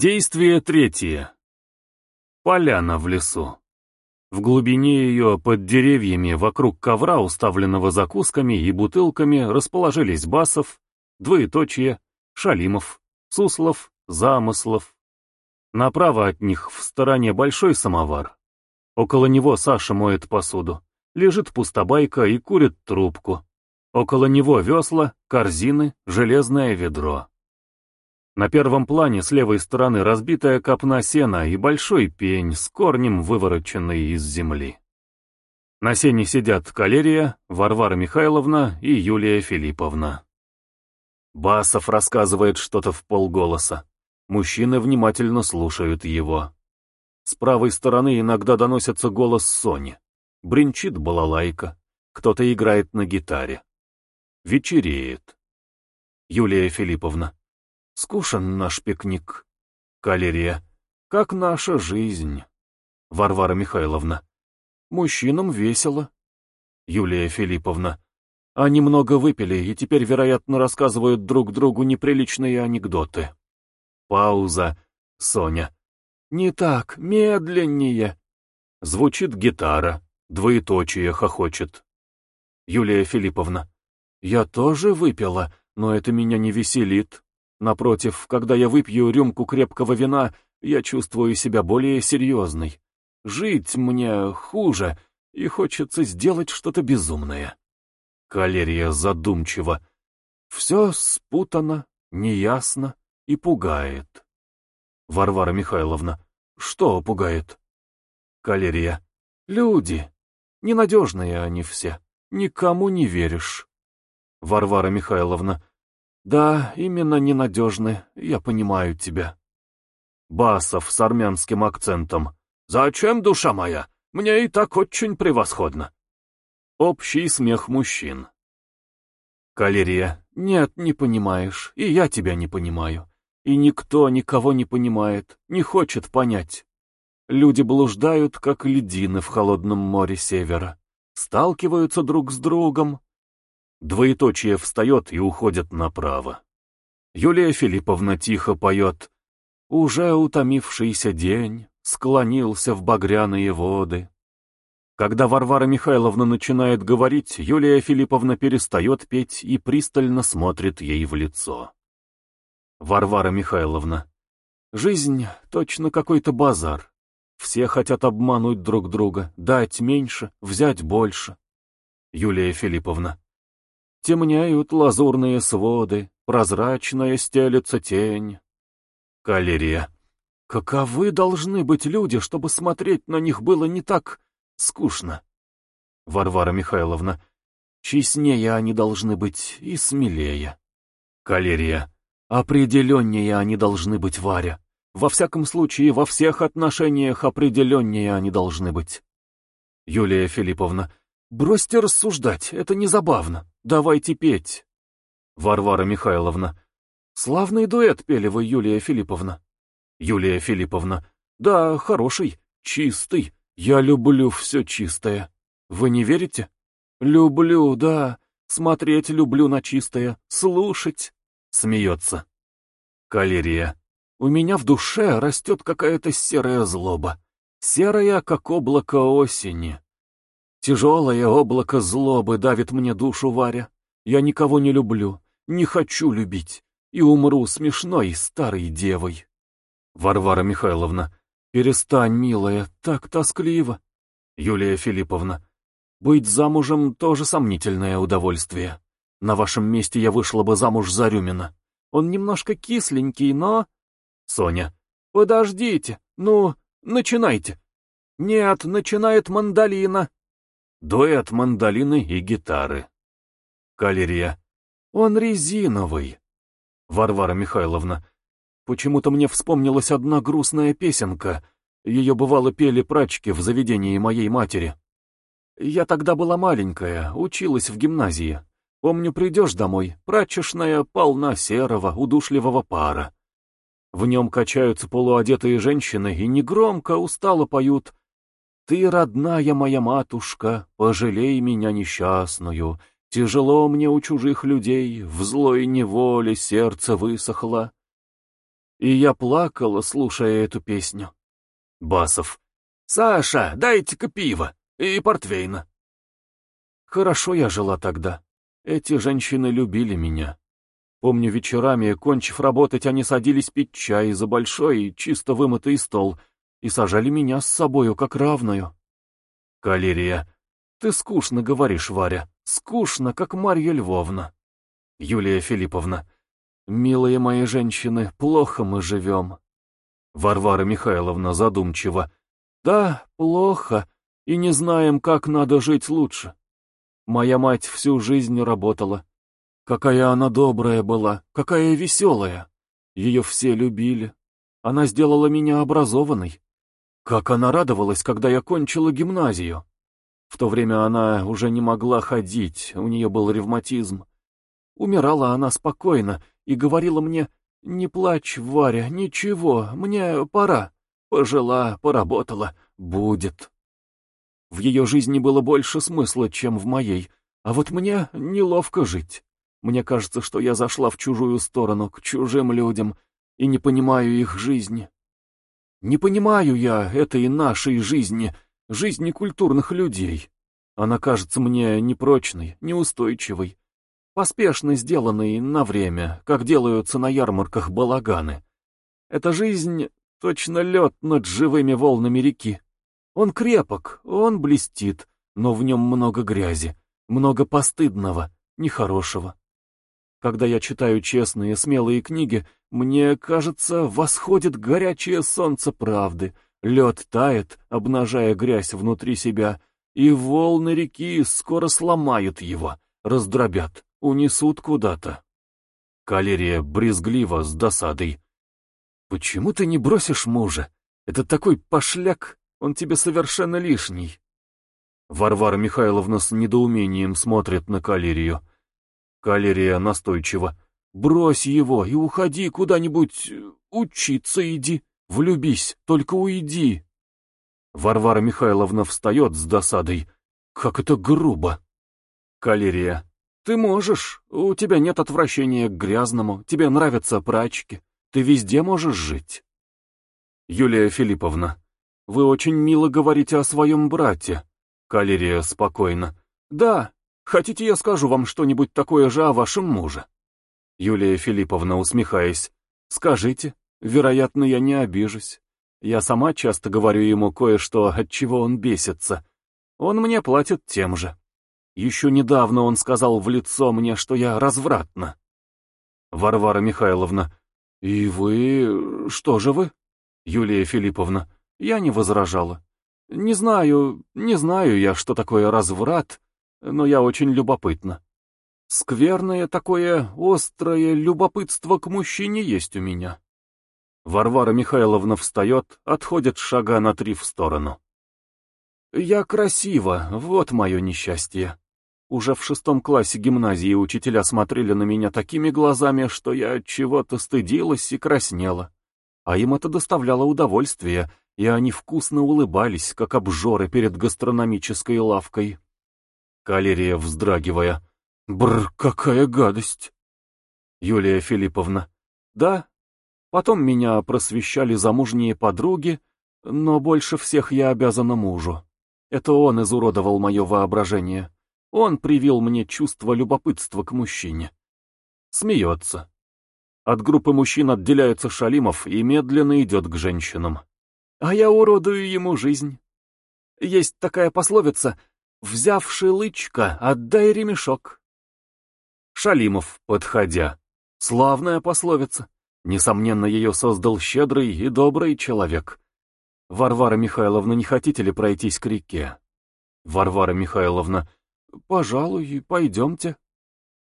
Действие третье. Поляна в лесу. В глубине ее, под деревьями, вокруг ковра, уставленного закусками и бутылками, расположились Басов, Двоеточие, Шалимов, Суслов, Замыслов. Направо от них, в стороне, большой самовар. Около него Саша моет посуду. Лежит пустобайка и курит трубку. Около него весла, корзины, железное ведро. На первом плане с левой стороны разбитая копна сена и большой пень с корнем, вывороченный из земли. На сене сидят Калерия, Варвара Михайловна и Юлия Филипповна. Басов рассказывает что-то в полголоса. Мужчины внимательно слушают его. С правой стороны иногда доносится голос Сони. Бринчит балалайка. Кто-то играет на гитаре. Вечереет. Юлия Филипповна. Скушен наш пикник. Калерия. Как наша жизнь. Варвара Михайловна. Мужчинам весело. Юлия Филипповна. Они много выпили и теперь, вероятно, рассказывают друг другу неприличные анекдоты. Пауза. Соня. Не так, медленнее. Звучит гитара. Двоеточие хохочет. Юлия Филипповна. Я тоже выпила, но это меня не веселит. Напротив, когда я выпью рюмку крепкого вина, я чувствую себя более серьезной. Жить мне хуже, и хочется сделать что-то безумное. Калерия задумчиво. Все спутано, неясно и пугает. Варвара Михайловна. Что пугает? Калерия. Люди. Ненадежные они все. Никому не веришь. Варвара Михайловна. Да, именно ненадежны, я понимаю тебя. Басов с армянским акцентом. Зачем, душа моя? Мне и так очень превосходно. Общий смех мужчин. Калерия. Нет, не понимаешь, и я тебя не понимаю. И никто никого не понимает, не хочет понять. Люди блуждают, как ледины в холодном море севера. Сталкиваются друг с другом, Двоеточие встает и уходит направо. Юлия Филипповна тихо поет «Уже утомившийся день склонился в багряные воды». Когда Варвара Михайловна начинает говорить, Юлия Филипповна перестает петь и пристально смотрит ей в лицо. Варвара Михайловна. Жизнь точно какой-то базар. Все хотят обмануть друг друга, дать меньше, взять больше. Юлия Филипповна. Темняют лазурные своды, прозрачная стелется тень. Калерия. Каковы должны быть люди, чтобы смотреть на них было не так скучно? Варвара Михайловна. Честнее они должны быть и смелее. Калерия. Определеннее они должны быть, Варя. Во всяком случае, во всех отношениях определеннее они должны быть. Юлия Филипповна. Бросьте рассуждать, это не забавно. Давайте петь. Варвара Михайловна. Славный дуэт пели вы, Юлия Филипповна. Юлия Филипповна. Да, хороший, чистый. Я люблю все чистое. Вы не верите? Люблю, да. Смотреть люблю на чистое. Слушать. Смеется. Калерия. У меня в душе растет какая-то серая злоба. Серая, как облако осени. Тяжелое облако злобы давит мне душу, Варя. Я никого не люблю, не хочу любить, и умру смешной старой девой. Варвара Михайловна, перестань, милая, так тоскливо. Юлия Филипповна, быть замужем тоже сомнительное удовольствие. На вашем месте я вышла бы замуж за Рюмина. Он немножко кисленький, но... Соня, подождите, ну, начинайте. Нет, начинает мандолина дуэт мандолины и гитары. Калерия. Он резиновый. Варвара Михайловна. Почему-то мне вспомнилась одна грустная песенка. Ее бывало пели прачки в заведении моей матери. Я тогда была маленькая, училась в гимназии. Помню, придешь домой, прачечная полна серого, удушливого пара. В нем качаются полуодетые женщины и негромко, устало поют ты, родная моя матушка, пожалей меня несчастную. Тяжело мне у чужих людей, в злой неволе сердце высохло. И я плакала, слушая эту песню. Басов. «Саша, дайте-ка пиво и портвейна». Хорошо я жила тогда. Эти женщины любили меня. Помню вечерами, кончив работать, они садились пить чай за большой, чисто вымытый стол — и сажали меня с собою как равную. Калерия, ты скучно говоришь, Варя, скучно, как Марья Львовна. Юлия Филипповна, милые мои женщины, плохо мы живем. Варвара Михайловна задумчиво, да, плохо, и не знаем, как надо жить лучше. Моя мать всю жизнь работала. Какая она добрая была, какая веселая. Ее все любили. Она сделала меня образованной. Как она радовалась, когда я кончила гимназию. В то время она уже не могла ходить, у нее был ревматизм. Умирала она спокойно и говорила мне, «Не плачь, Варя, ничего, мне пора». Пожила, поработала, будет. В ее жизни было больше смысла, чем в моей, а вот мне неловко жить. Мне кажется, что я зашла в чужую сторону, к чужим людям, и не понимаю их жизни. Не понимаю я этой нашей жизни, жизни культурных людей. Она кажется мне непрочной, неустойчивой, поспешно сделанной на время, как делаются на ярмарках балаганы. Эта жизнь — точно лед над живыми волнами реки. Он крепок, он блестит, но в нем много грязи, много постыдного, нехорошего. Когда я читаю честные, смелые книги, мне кажется, восходит горячее солнце правды, лед тает, обнажая грязь внутри себя, и волны реки скоро сломают его, раздробят, унесут куда-то. Калерия брезгливо, с досадой. «Почему ты не бросишь мужа? Это такой пошляк, он тебе совершенно лишний». Варвара Михайловна с недоумением смотрит на Калерию. Калерия настойчиво. «Брось его и уходи куда-нибудь... Э, учиться иди, влюбись, только уйди!» Варвара Михайловна встает с досадой. «Как это грубо!» Калерия. «Ты можешь, у тебя нет отвращения к грязному, тебе нравятся прачки, ты везде можешь жить». Юлия Филипповна. «Вы очень мило говорите о своем брате». Калерия спокойно. «Да, Хотите, я скажу вам что-нибудь такое же о вашем муже?» Юлия Филипповна, усмехаясь, «Скажите, вероятно, я не обижусь. Я сама часто говорю ему кое-что, от чего он бесится. Он мне платит тем же. Еще недавно он сказал в лицо мне, что я развратна». Варвара Михайловна, «И вы... что же вы?» Юлия Филипповна, «Я не возражала. Не знаю, не знаю я, что такое разврат» но я очень любопытна. Скверное такое острое любопытство к мужчине есть у меня. Варвара Михайловна встает, отходит шага на три в сторону. «Я красива, вот мое несчастье. Уже в шестом классе гимназии учителя смотрели на меня такими глазами, что я чего-то стыдилась и краснела. А им это доставляло удовольствие, и они вкусно улыбались, как обжоры перед гастрономической лавкой». Калерия вздрагивая. Бр, какая гадость! Юлия Филипповна. Да, потом меня просвещали замужние подруги, но больше всех я обязана мужу. Это он изуродовал мое воображение. Он привил мне чувство любопытства к мужчине. Смеется. От группы мужчин отделяется Шалимов и медленно идет к женщинам. А я уродую ему жизнь. Есть такая пословица Взявши лычко, отдай ремешок. Шалимов, подходя. Славная пословица. Несомненно, ее создал щедрый и добрый человек. Варвара Михайловна, не хотите ли пройтись к реке? Варвара Михайловна, пожалуй, пойдемте.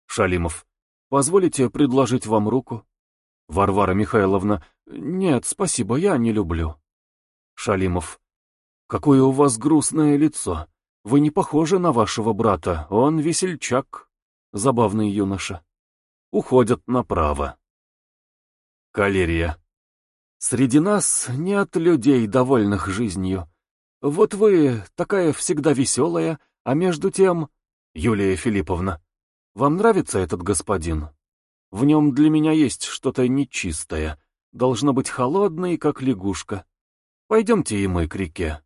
Шалимов, позволите предложить вам руку? Варвара Михайловна, нет, спасибо, я не люблю. Шалимов, какое у вас грустное лицо. «Вы не похожи на вашего брата, он весельчак», — забавный юноша. Уходят направо. Калерия. Среди нас нет людей, довольных жизнью. Вот вы, такая всегда веселая, а между тем... Юлия Филипповна, вам нравится этот господин? В нем для меня есть что-то нечистое. Должно быть холодный, как лягушка. Пойдемте и мы к реке.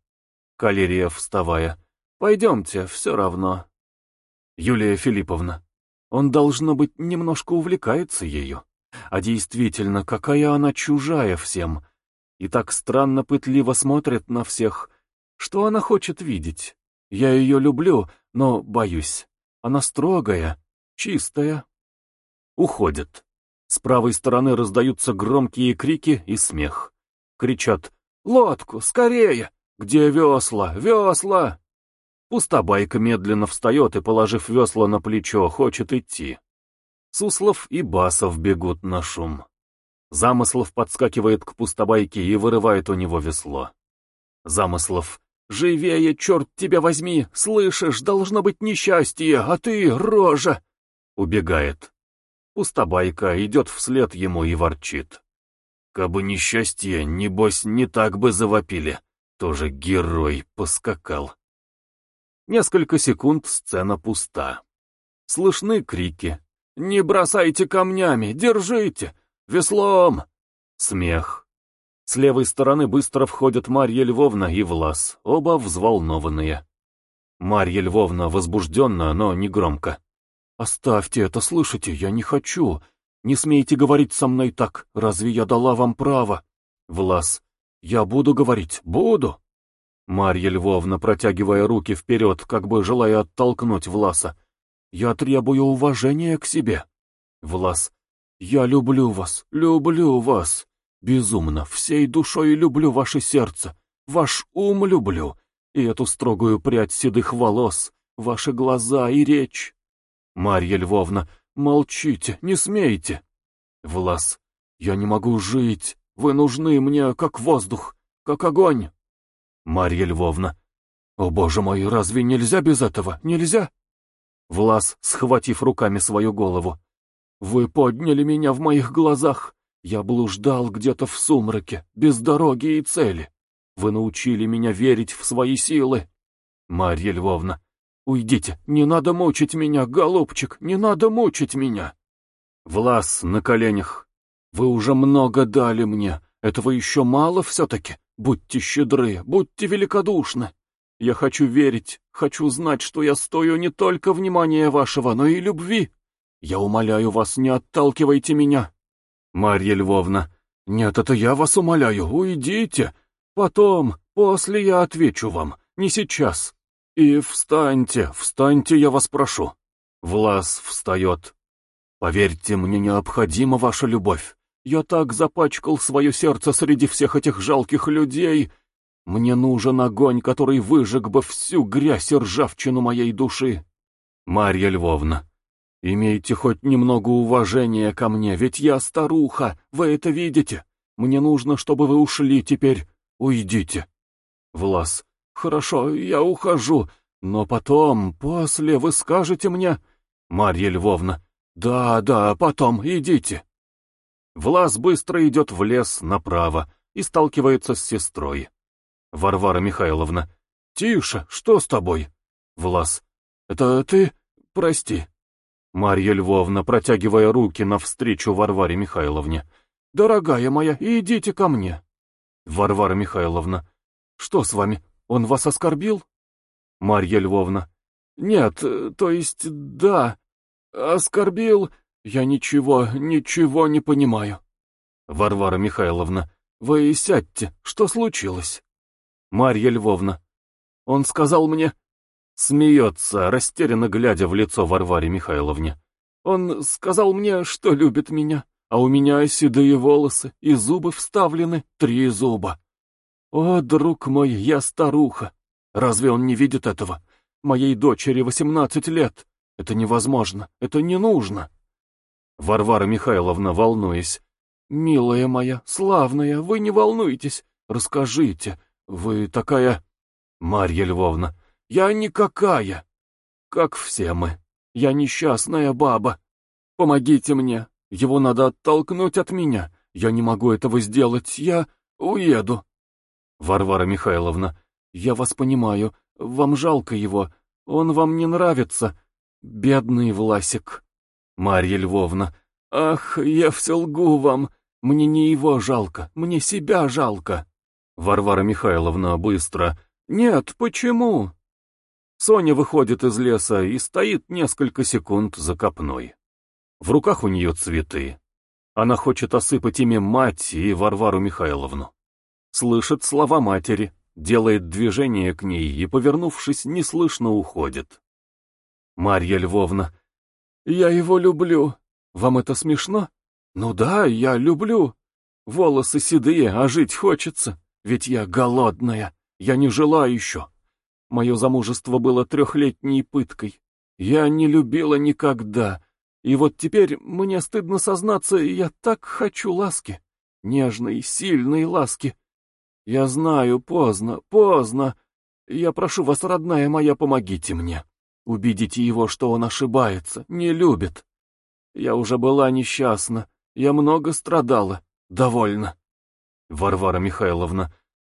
Калерия, вставая. Пойдемте, все равно. Юлия Филипповна, он, должно быть, немножко увлекается ею. А действительно, какая она чужая всем. И так странно пытливо смотрит на всех. Что она хочет видеть? Я ее люблю, но боюсь. Она строгая, чистая. Уходит. С правой стороны раздаются громкие крики и смех. Кричат «Лодку! Скорее! Где весла? Весла!» Пустобайка медленно встает и, положив весла на плечо, хочет идти. Суслов и Басов бегут на шум. Замыслов подскакивает к пустобайке и вырывает у него весло. Замыслов. «Живее, черт тебя возьми! Слышишь, должно быть несчастье, а ты — рожа!» Убегает. Пустобайка идет вслед ему и ворчит. «Кабы несчастье, небось, не так бы завопили. Тоже герой поскакал». Несколько секунд сцена пуста. Слышны крики. «Не бросайте камнями! Держите! Веслом!» Смех. С левой стороны быстро входят Марья Львовна и Влас, оба взволнованные. Марья Львовна возбужденно, но негромко. «Оставьте это, слышите, я не хочу. Не смейте говорить со мной так, разве я дала вам право?» Влас. «Я буду говорить, буду!» Марья Львовна, протягивая руки вперед, как бы желая оттолкнуть Власа. «Я требую уважения к себе». Влас. «Я люблю вас, люблю вас. Безумно, всей душой люблю ваше сердце, ваш ум люблю, и эту строгую прядь седых волос, ваши глаза и речь». Марья Львовна. «Молчите, не смейте». Влас. «Я не могу жить. Вы нужны мне, как воздух, как огонь». Марья Львовна. «О, боже мой, разве нельзя без этого? Нельзя?» Влас, схватив руками свою голову. «Вы подняли меня в моих глазах. Я блуждал где-то в сумраке, без дороги и цели. Вы научили меня верить в свои силы. Марья Львовна, уйдите, не надо мучить меня, голубчик, не надо мучить меня!» Влас на коленях. «Вы уже много дали мне, этого еще мало все-таки. Будьте щедры, будьте великодушны. Я хочу верить, хочу знать, что я стою не только внимания вашего, но и любви. Я умоляю вас, не отталкивайте меня. Марья Львовна, нет, это я вас умоляю, уйдите. Потом, после я отвечу вам, не сейчас. И встаньте, встаньте, я вас прошу. Влас встает. Поверьте, мне необходима ваша любовь. Я так запачкал свое сердце среди всех этих жалких людей. Мне нужен огонь, который выжег бы всю грязь и ржавчину моей души. Марья Львовна, имейте хоть немного уважения ко мне, ведь я старуха, вы это видите. Мне нужно, чтобы вы ушли теперь. Уйдите. Влас, хорошо, я ухожу, но потом, после, вы скажете мне... Марья Львовна, да, да, потом, идите. Влас быстро идет в лес направо и сталкивается с сестрой. Варвара Михайловна. «Тише, что с тобой?» Влас. «Это ты? Прости». Марья Львовна, протягивая руки навстречу Варваре Михайловне. «Дорогая моя, идите ко мне». Варвара Михайловна. «Что с вами? Он вас оскорбил?» Марья Львовна. «Нет, э, то есть да. Оскорбил...» «Я ничего, ничего не понимаю». «Варвара Михайловна, вы сядьте, что случилось?» «Марья Львовна». «Он сказал мне...» Смеется, растерянно глядя в лицо Варваре Михайловне. «Он сказал мне, что любит меня, а у меня седые волосы и зубы вставлены, три зуба. О, друг мой, я старуха. Разве он не видит этого? Моей дочери восемнадцать лет. Это невозможно, это не нужно». Варвара Михайловна, волнуясь. «Милая моя, славная, вы не волнуйтесь. Расскажите, вы такая...» «Марья Львовна, я никакая. Как все мы. Я несчастная баба. Помогите мне. Его надо оттолкнуть от меня. Я не могу этого сделать. Я уеду». «Варвара Михайловна, я вас понимаю. Вам жалко его. Он вам не нравится. Бедный Власик». Марья Львовна, «Ах, я все лгу вам! Мне не его жалко, мне себя жалко!» Варвара Михайловна быстро. «Нет, почему?» Соня выходит из леса и стоит несколько секунд за копной. В руках у нее цветы. Она хочет осыпать ими мать и Варвару Михайловну. Слышит слова матери, делает движение к ней и, повернувшись, неслышно уходит. Марья Львовна, «Я его люблю. Вам это смешно? Ну да, я люблю. Волосы седые, а жить хочется. Ведь я голодная, я не жила еще. Мое замужество было трехлетней пыткой. Я не любила никогда. И вот теперь мне стыдно сознаться, я так хочу ласки. Нежной, сильной ласки. Я знаю, поздно, поздно. Я прошу вас, родная моя, помогите мне. Убедите его, что он ошибается, не любит. Я уже была несчастна, я много страдала. Довольно. Варвара Михайловна,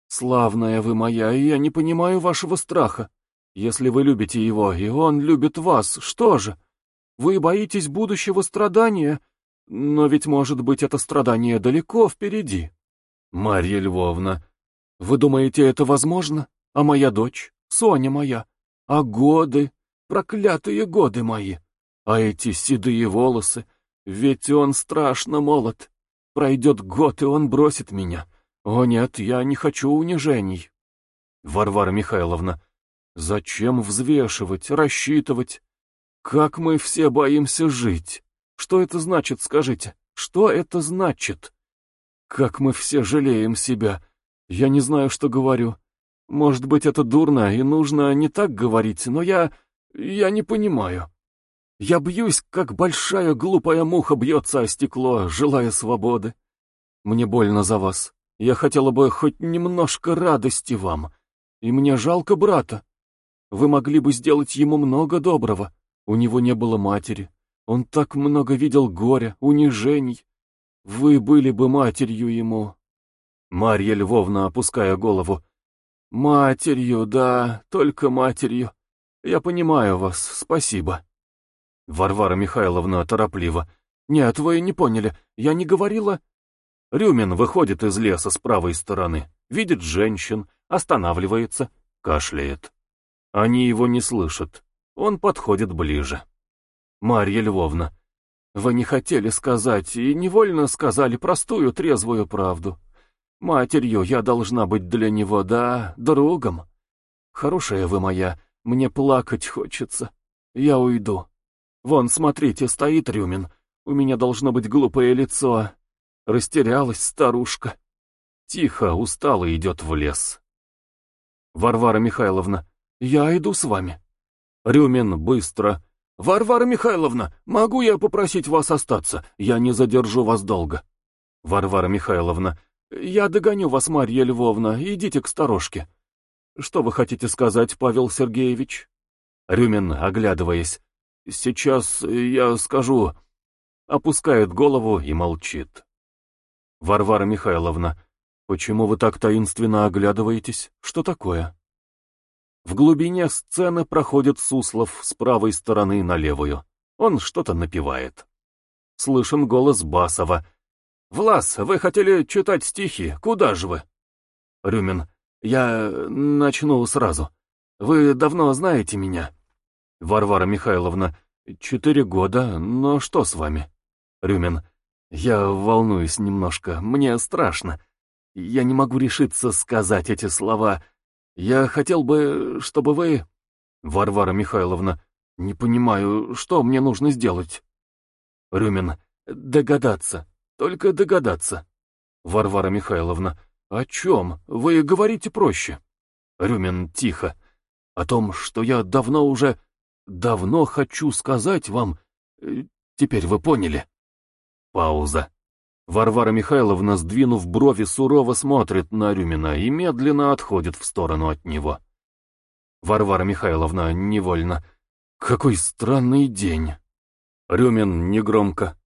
славная вы моя, и я не понимаю вашего страха. Если вы любите его, и он любит вас, что же? Вы боитесь будущего страдания, но ведь, может быть, это страдание далеко впереди. Марья Львовна, вы думаете, это возможно? А моя дочь, Соня моя, а годы? проклятые годы мои! А эти седые волосы! Ведь он страшно молод! Пройдет год, и он бросит меня! О нет, я не хочу унижений!» «Варвара Михайловна, зачем взвешивать, рассчитывать? Как мы все боимся жить! Что это значит, скажите? Что это значит? Как мы все жалеем себя! Я не знаю, что говорю!» Может быть, это дурно и нужно не так говорить, но я я не понимаю. Я бьюсь, как большая глупая муха бьется о стекло, желая свободы. Мне больно за вас. Я хотела бы хоть немножко радости вам. И мне жалко брата. Вы могли бы сделать ему много доброго. У него не было матери. Он так много видел горя, унижений. Вы были бы матерью ему. Марья Львовна, опуская голову. Матерью, да, только матерью. Я понимаю вас, спасибо. Варвара Михайловна торопливо. Нет, вы не поняли, я не говорила. Рюмин выходит из леса с правой стороны, видит женщин, останавливается, кашляет. Они его не слышат. Он подходит ближе. Марья Львовна, вы не хотели сказать и невольно сказали простую трезвую правду. Матерью я должна быть для него, да, другом. Хорошая вы моя, мне плакать хочется. Я уйду. Вон, смотрите, стоит Рюмин. У меня должно быть глупое лицо. Растерялась старушка. Тихо, устало идет в лес. Варвара Михайловна, я иду с вами. Рюмин быстро. Варвара Михайловна, могу я попросить вас остаться? Я не задержу вас долго. Варвара Михайловна, я догоню вас, Марья Львовна, идите к старушке. Что вы хотите сказать, Павел Сергеевич? Рюмин, оглядываясь. Сейчас я скажу. Опускает голову и молчит. Варвара Михайловна, почему вы так таинственно оглядываетесь? Что такое? В глубине сцены проходит Суслов с правой стороны на левую. Он что-то напевает. Слышен голос Басова. «Влас, вы хотели читать стихи, куда же вы?» Рюмин. Я э, начну сразу. Вы давно знаете меня?» «Варвара Михайловна, четыре года, но что с вами?» «Рюмин, я волнуюсь немножко, мне страшно. Я не могу решиться сказать эти слова. Я хотел бы, чтобы вы...» «Варвара Михайловна, не понимаю, что мне нужно сделать?» «Рюмин, догадаться, только догадаться». «Варвара Михайловна, — «О чем? Вы говорите проще». Рюмин тихо. «О том, что я давно уже... давно хочу сказать вам... Э, теперь вы поняли». Пауза. Варвара Михайловна, сдвинув брови, сурово смотрит на Рюмина и медленно отходит в сторону от него. Варвара Михайловна невольно. «Какой странный день!» Рюмин негромко.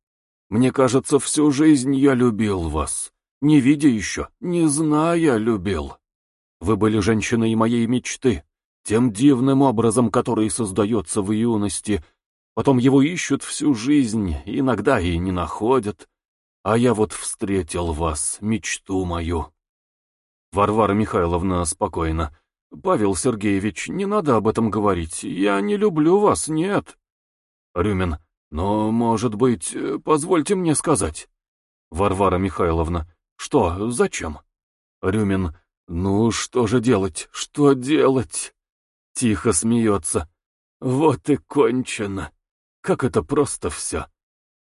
«Мне кажется, всю жизнь я любил вас не видя еще, не зная, любил. Вы были женщиной моей мечты, тем дивным образом, который создается в юности. Потом его ищут всю жизнь, иногда и не находят. А я вот встретил вас, мечту мою. Варвара Михайловна спокойно. «Павел Сергеевич, не надо об этом говорить. Я не люблю вас, нет». Рюмин. «Но, может быть, э, позвольте мне сказать». Варвара Михайловна. «Что? Зачем?» Рюмин. «Ну, что же делать? Что делать?» Тихо смеется. «Вот и кончено. Как это просто все.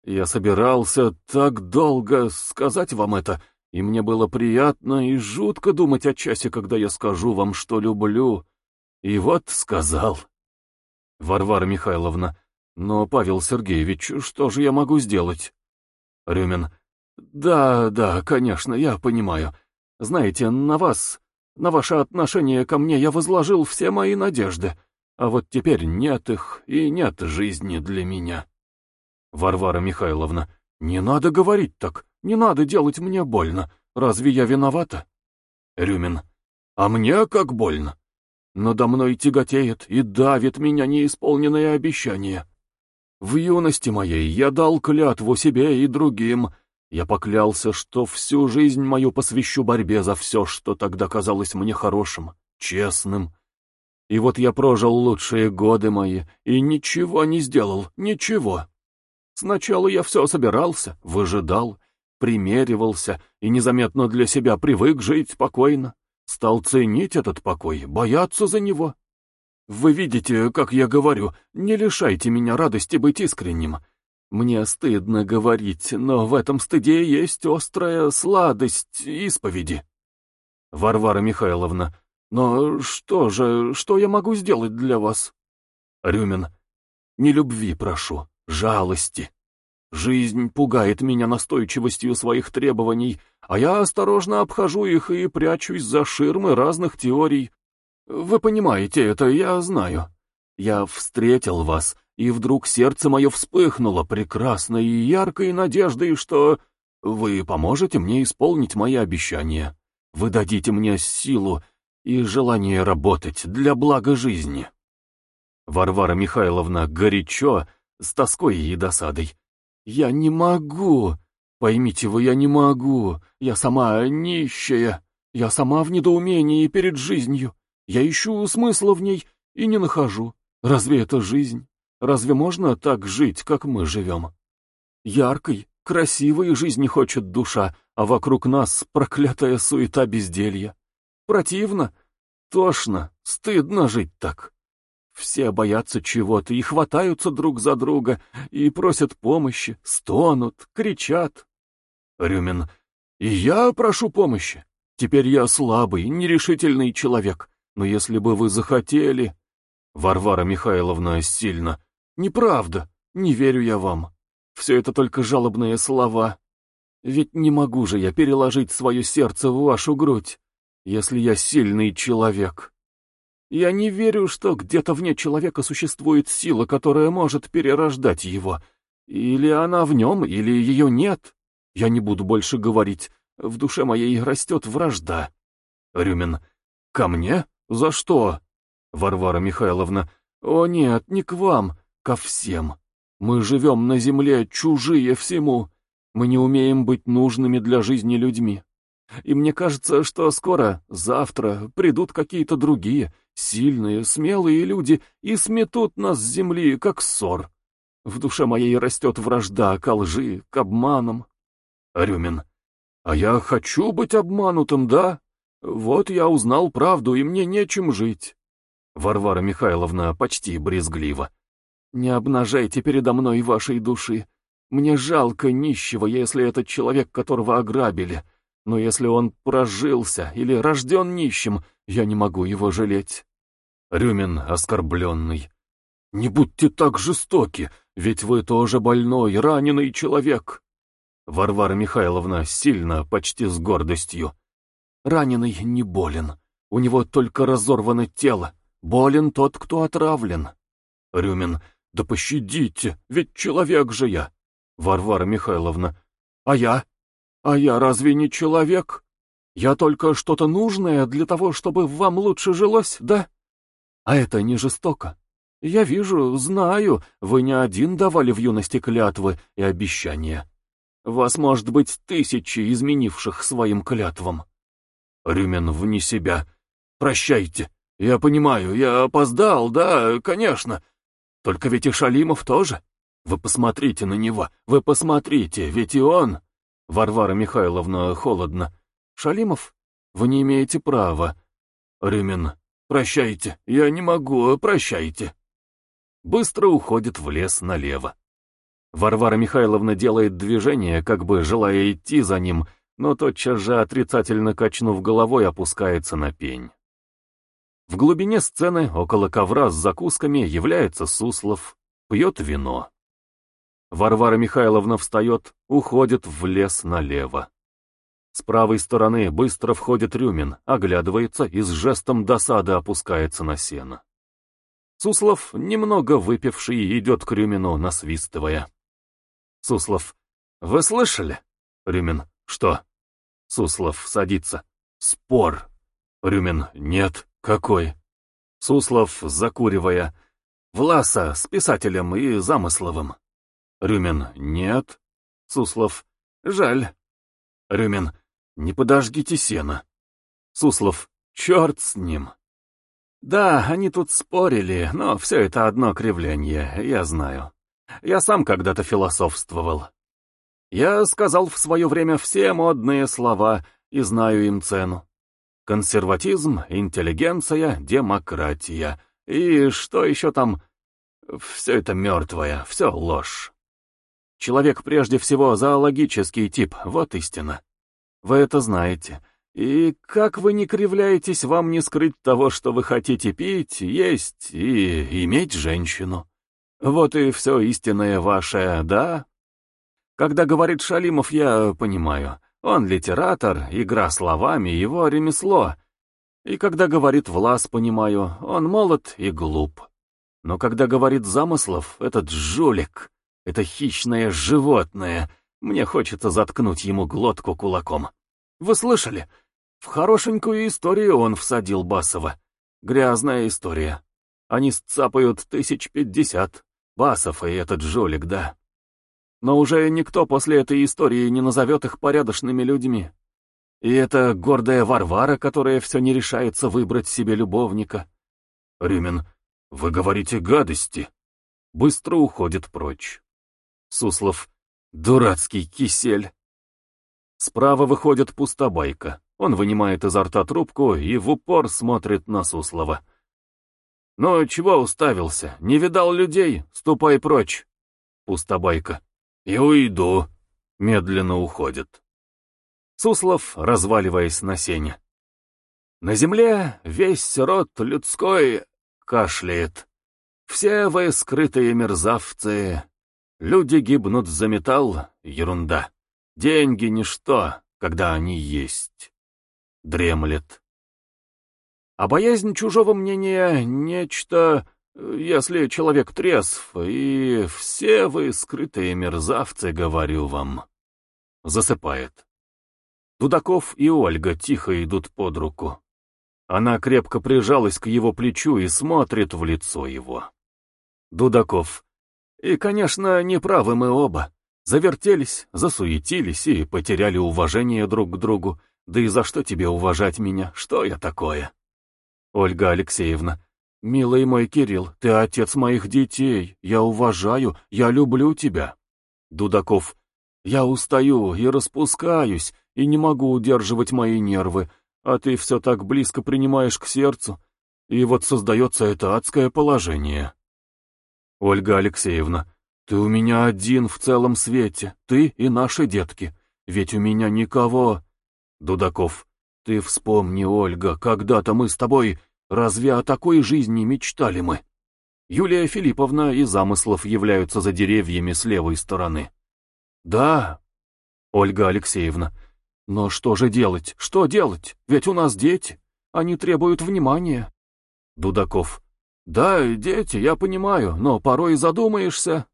Я собирался так долго сказать вам это, и мне было приятно и жутко думать о часе, когда я скажу вам, что люблю. И вот сказал». Варвара Михайловна. «Но, Павел Сергеевич, что же я могу сделать?» Рюмин. «Да, да, конечно, я понимаю. Знаете, на вас, на ваше отношение ко мне я возложил все мои надежды, а вот теперь нет их и нет жизни для меня». «Варвара Михайловна, не надо говорить так, не надо делать мне больно. Разве я виновата?» «Рюмин, а мне как больно. Надо мной тяготеет и давит меня неисполненное обещание. В юности моей я дал клятву себе и другим» Я поклялся, что всю жизнь мою посвящу борьбе за все, что тогда казалось мне хорошим, честным. И вот я прожил лучшие годы мои и ничего не сделал, ничего. Сначала я все собирался, выжидал, примеривался и незаметно для себя привык жить спокойно. Стал ценить этот покой, бояться за него. Вы видите, как я говорю, не лишайте меня радости быть искренним. Мне стыдно говорить, но в этом стыде есть острая сладость исповеди. Варвара Михайловна, но что же, что я могу сделать для вас? Рюмин, не любви прошу, жалости. Жизнь пугает меня настойчивостью своих требований, а я осторожно обхожу их и прячусь за ширмы разных теорий. Вы понимаете это, я знаю. Я встретил вас, и вдруг сердце мое вспыхнуло прекрасной и яркой надеждой, что вы поможете мне исполнить мои обещания. Вы дадите мне силу и желание работать для блага жизни. Варвара Михайловна горячо, с тоской и досадой. «Я не могу! Поймите вы, я не могу! Я сама нищая! Я сама в недоумении перед жизнью! Я ищу смысла в ней и не нахожу! Разве это жизнь?» Разве можно так жить, как мы живем? Яркой, красивой жизни хочет душа, а вокруг нас проклятая суета безделья. Противно, тошно, стыдно жить так. Все боятся чего-то и хватаются друг за друга, и просят помощи, стонут, кричат. Рюмин. И я прошу помощи. Теперь я слабый, нерешительный человек, но если бы вы захотели... Варвара Михайловна сильно. Неправда, не верю я вам. Все это только жалобные слова. Ведь не могу же я переложить свое сердце в вашу грудь, если я сильный человек. Я не верю, что где-то вне человека существует сила, которая может перерождать его. Или она в нем, или ее нет. Я не буду больше говорить. В душе моей растет вражда. Рюмин. Ко мне? За что? Варвара Михайловна. О нет, не к вам ко всем. Мы живем на земле, чужие всему. Мы не умеем быть нужными для жизни людьми. И мне кажется, что скоро, завтра, придут какие-то другие, сильные, смелые люди и сметут нас с земли, как ссор. В душе моей растет вражда к лжи, к обманам. Рюмин. А я хочу быть обманутым, да? Вот я узнал правду, и мне нечем жить. Варвара Михайловна почти брезгливо. Не обнажайте передо мной вашей души. Мне жалко нищего, если этот человек, которого ограбили. Но если он прожился или рожден нищим, я не могу его жалеть. Рюмин оскорбленный. Не будьте так жестоки, ведь вы тоже больной, раненый человек. Варвара Михайловна сильно, почти с гордостью. Раненый не болен. У него только разорвано тело. Болен тот, кто отравлен. Рюмин, «Да пощадите, ведь человек же я!» «Варвара Михайловна, а я? А я разве не человек? Я только что-то нужное для того, чтобы вам лучше жилось, да? А это не жестоко. Я вижу, знаю, вы не один давали в юности клятвы и обещания. Вас, может быть, тысячи изменивших своим клятвам». Рюмин вне себя. «Прощайте. Я понимаю, я опоздал, да, конечно». Только ведь и Шалимов тоже. Вы посмотрите на него, вы посмотрите, ведь и он...» Варвара Михайловна холодно. «Шалимов, вы не имеете права». Рюмин. «Прощайте, я не могу, прощайте». Быстро уходит в лес налево. Варвара Михайловна делает движение, как бы желая идти за ним, но тотчас же отрицательно качнув головой опускается на пень. В глубине сцены, около ковра с закусками, является Суслов, пьет вино. Варвара Михайловна встает, уходит в лес налево. С правой стороны быстро входит Рюмин, оглядывается и с жестом досады опускается на сено. Суслов, немного выпивший, идет к Рюмину, насвистывая. Суслов. «Вы слышали?» Рюмин. «Что?» Суслов садится. «Спор». Рюмин. «Нет». «Какой?» Суслов, закуривая. «Власа с писателем и Замысловым». Рюмин. «Нет». Суслов. «Жаль». Рюмин. «Не подожгите сена. Суслов. «Черт с ним». «Да, они тут спорили, но все это одно кривление, я знаю. Я сам когда-то философствовал. Я сказал в свое время все модные слова и знаю им цену консерватизм, интеллигенция, демократия. И что еще там? Все это мертвое, все ложь. Человек прежде всего зоологический тип, вот истина. Вы это знаете. И как вы не кривляетесь, вам не скрыть того, что вы хотите пить, есть и иметь женщину. Вот и все истинное ваше «да». Когда говорит Шалимов, я понимаю. Он литератор, игра словами, его ремесло. И когда говорит Влас, понимаю, он молод и глуп. Но когда говорит Замыслов, этот жулик, это хищное животное, мне хочется заткнуть ему глотку кулаком. Вы слышали? В хорошенькую историю он всадил Басова. Грязная история. Они сцапают тысяч пятьдесят. Басов и этот жулик, да но уже никто после этой истории не назовет их порядочными людьми. И это гордая Варвара, которая все не решается выбрать себе любовника. Рюмин, вы говорите гадости. Быстро уходит прочь. Суслов, дурацкий кисель. Справа выходит пустобайка. Он вынимает изо рта трубку и в упор смотрит на Суслова. «Ну, чего уставился? Не видал людей? Ступай прочь!» Пустобайка. «И уйду», — медленно уходит. Суслов, разваливаясь на сене. На земле весь род людской кашляет. Все вы скрытые мерзавцы. Люди гибнут за металл — ерунда. Деньги — ничто, когда они есть. Дремлет. А боязнь чужого мнения — нечто если человек трезв, и все вы скрытые мерзавцы, говорю вам. Засыпает. Дудаков и Ольга тихо идут под руку. Она крепко прижалась к его плечу и смотрит в лицо его. Дудаков. И, конечно, неправы мы оба. Завертелись, засуетились и потеряли уважение друг к другу. Да и за что тебе уважать меня? Что я такое? Ольга Алексеевна. «Милый мой Кирилл, ты отец моих детей, я уважаю, я люблю тебя». Дудаков, «Я устаю и распускаюсь, и не могу удерживать мои нервы, а ты все так близко принимаешь к сердцу, и вот создается это адское положение». Ольга Алексеевна, «Ты у меня один в целом свете, ты и наши детки, ведь у меня никого...» Дудаков, «Ты вспомни, Ольга, когда-то мы с тобой...» Разве о такой жизни мечтали мы? Юлия Филипповна и замыслов являются за деревьями с левой стороны. Да, Ольга Алексеевна. Но что же делать? Что делать? Ведь у нас дети. Они требуют внимания. Дудаков. Да, дети, я понимаю, но порой задумаешься.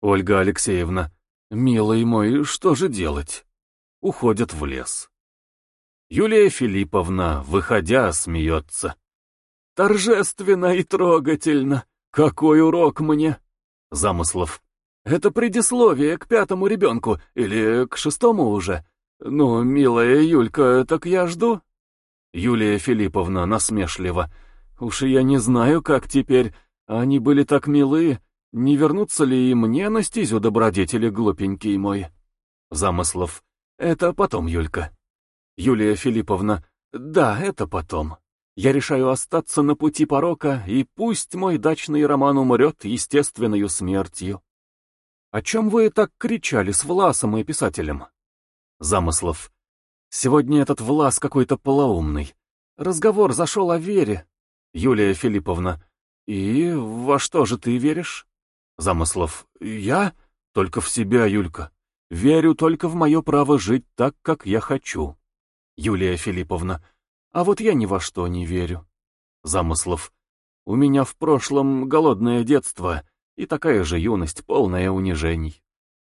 Ольга Алексеевна. Милый мой, что же делать? Уходят в лес. Юлия Филипповна, выходя, смеется. Торжественно и трогательно. Какой урок мне? Замыслов. Это предисловие к пятому ребенку или к шестому уже. Ну, милая Юлька, так я жду. Юлия Филипповна насмешливо. Уж я не знаю, как теперь. Они были так милые. Не вернутся ли и мне на стезю добродетели, глупенький мой? Замыслов. Это потом, Юлька. Юлия Филипповна. Да, это потом. Я решаю остаться на пути порока, и пусть мой дачный роман умрет естественной смертью. О чем вы так кричали с Власом и писателем? Замыслов. Сегодня этот Влас какой-то полоумный. Разговор зашел о вере. Юлия Филипповна. И во что же ты веришь? Замыслов. Я? Только в себя, Юлька. Верю только в мое право жить так, как я хочу. Юлия Филипповна. А вот я ни во что не верю. Замыслов. У меня в прошлом голодное детство и такая же юность, полная унижений.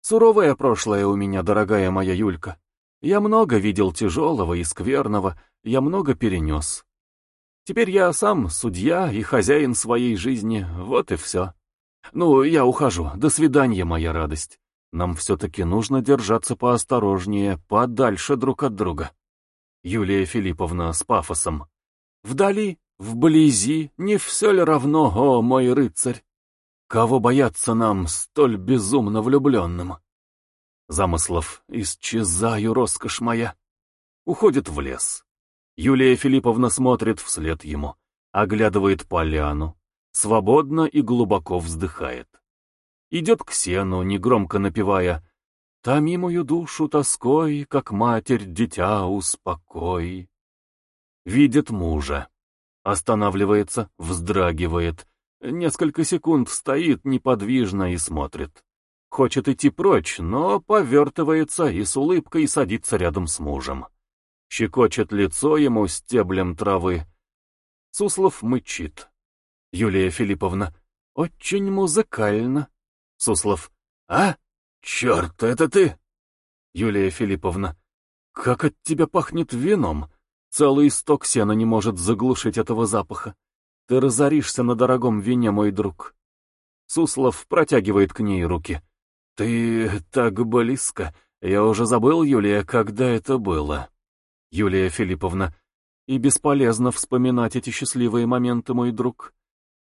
Суровое прошлое у меня, дорогая моя Юлька. Я много видел тяжелого и скверного, я много перенес. Теперь я сам судья и хозяин своей жизни, вот и все. Ну, я ухожу, до свидания, моя радость. Нам все-таки нужно держаться поосторожнее, подальше друг от друга. Юлия Филипповна с пафосом. «Вдали, вблизи, не все ли равно, о мой рыцарь? Кого бояться нам, столь безумно влюбленным?» Замыслов «Исчезаю, роскошь моя!» Уходит в лес. Юлия Филипповна смотрит вслед ему, оглядывает поляну, свободно и глубоко вздыхает. Идет к сену, негромко напевая Томимую душу тоской, как матерь дитя, успокой. Видит мужа. Останавливается, вздрагивает. Несколько секунд стоит неподвижно и смотрит. Хочет идти прочь, но повертывается и с улыбкой садится рядом с мужем. Щекочет лицо ему стеблем травы. Суслов мычит. Юлия Филипповна. «Очень музыкально». Суслов. «А? «Черт, это ты?» «Юлия Филипповна, как от тебя пахнет вином? Целый исток сена не может заглушить этого запаха. Ты разоришься на дорогом вине, мой друг». Суслов протягивает к ней руки. «Ты так близко. Я уже забыл, Юлия, когда это было». Юлия Филипповна, «И бесполезно вспоминать эти счастливые моменты, мой друг.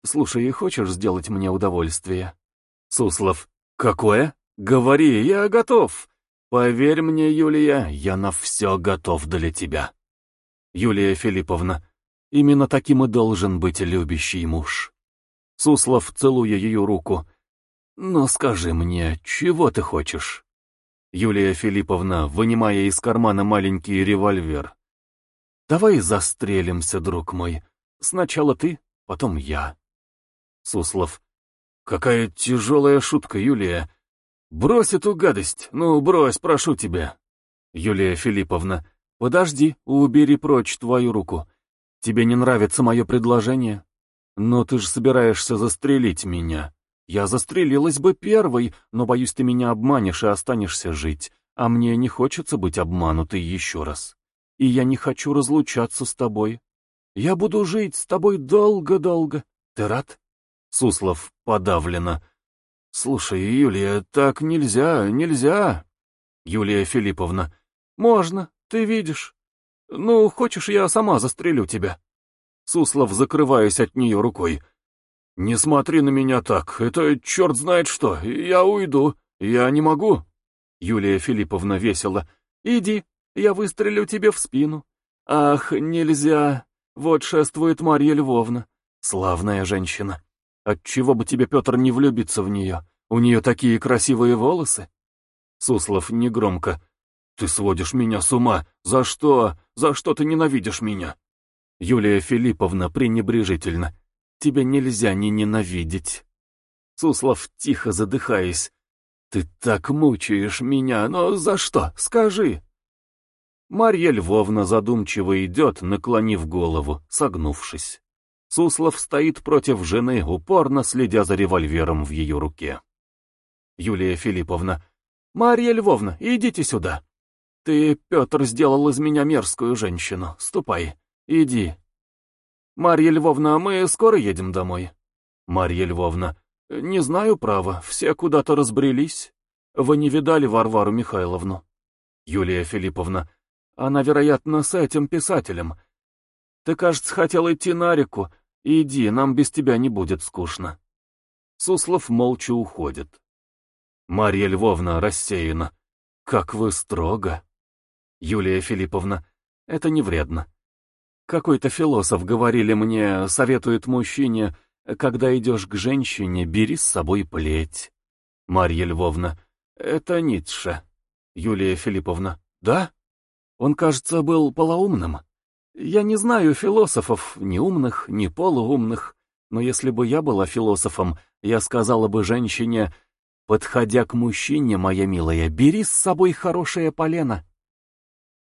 Слушай, хочешь сделать мне удовольствие?» Суслов, «Какое?» Говори, я готов. Поверь мне, Юлия, я на все готов для тебя. Юлия Филипповна, именно таким и должен быть любящий муж. Суслов, целуя ее руку. Но скажи мне, чего ты хочешь? Юлия Филипповна, вынимая из кармана маленький револьвер. «Давай застрелимся, друг мой. Сначала ты, потом я». Суслов. «Какая тяжелая шутка, Юлия. «Брось эту гадость! Ну, брось, прошу тебя!» «Юлия Филипповна, подожди, убери прочь твою руку. Тебе не нравится мое предложение? Но ты же собираешься застрелить меня. Я застрелилась бы первой, но, боюсь, ты меня обманешь и останешься жить, а мне не хочется быть обманутой еще раз. И я не хочу разлучаться с тобой. Я буду жить с тобой долго-долго. Ты рад?» Суслов подавленно. «Слушай, Юлия, так нельзя, нельзя!» «Юлия Филипповна, можно, ты видишь. Ну, хочешь, я сама застрелю тебя?» Суслов, закрываясь от нее рукой. «Не смотри на меня так, это черт знает что, я уйду, я не могу!» Юлия Филипповна весело. «Иди, я выстрелю тебе в спину». «Ах, нельзя! Вот шествует Марья Львовна. Славная женщина!» Отчего бы тебе, Петр, не влюбиться в нее? У нее такие красивые волосы. Суслов негромко. Ты сводишь меня с ума. За что? За что ты ненавидишь меня? Юлия Филипповна пренебрежительно. Тебя нельзя не ненавидеть. Суслов, тихо задыхаясь. «Ты так мучаешь меня, но за что? Скажи!» Марья Львовна задумчиво идет, наклонив голову, согнувшись. Суслов стоит против жены, упорно следя за револьвером в ее руке. Юлия Филипповна. «Марья Львовна, идите сюда. Ты, Петр, сделал из меня мерзкую женщину. Ступай. Иди. Марья Львовна, мы скоро едем домой». Марья Львовна. «Не знаю, право, все куда-то разбрелись. Вы не видали Варвару Михайловну?» Юлия Филипповна. «Она, вероятно, с этим писателем. Ты, кажется, хотел идти на реку, Иди, нам без тебя не будет скучно. Суслов молча уходит. Марья Львовна рассеяна. Как вы строго. Юлия Филипповна, это не вредно. Какой-то философ, говорили мне, советует мужчине, когда идешь к женщине, бери с собой плеть. Марья Львовна, это Ницше. Юлия Филипповна, да? Он, кажется, был полоумным. Я не знаю философов, ни умных, ни полуумных, но если бы я была философом, я сказала бы женщине, подходя к мужчине, моя милая, бери с собой хорошее полено.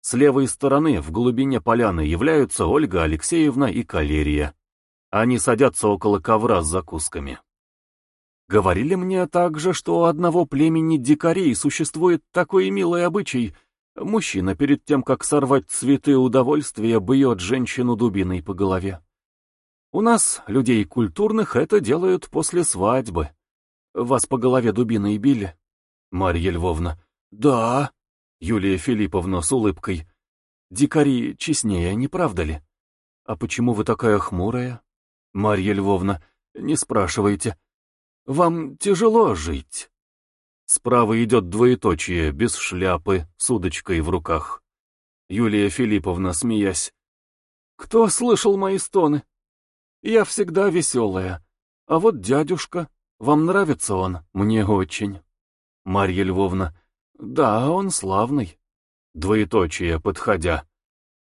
С левой стороны, в глубине поляны, являются Ольга Алексеевна и Калерия. Они садятся около ковра с закусками. Говорили мне также, что у одного племени дикарей существует такой милый обычай — Мужчина перед тем, как сорвать цветы удовольствия, бьет женщину дубиной по голове. У нас, людей культурных, это делают после свадьбы. Вас по голове дубиной били? Марья Львовна. Да. Юлия Филипповна с улыбкой. Дикари честнее, не правда ли? А почему вы такая хмурая? Марья Львовна. Не спрашивайте. Вам тяжело жить. Справа идет двоеточие, без шляпы, с удочкой в руках. Юлия Филипповна, смеясь. «Кто слышал мои стоны? Я всегда веселая. А вот дядюшка. Вам нравится он? Мне очень». Марья Львовна. «Да, он славный». Двоеточие, подходя.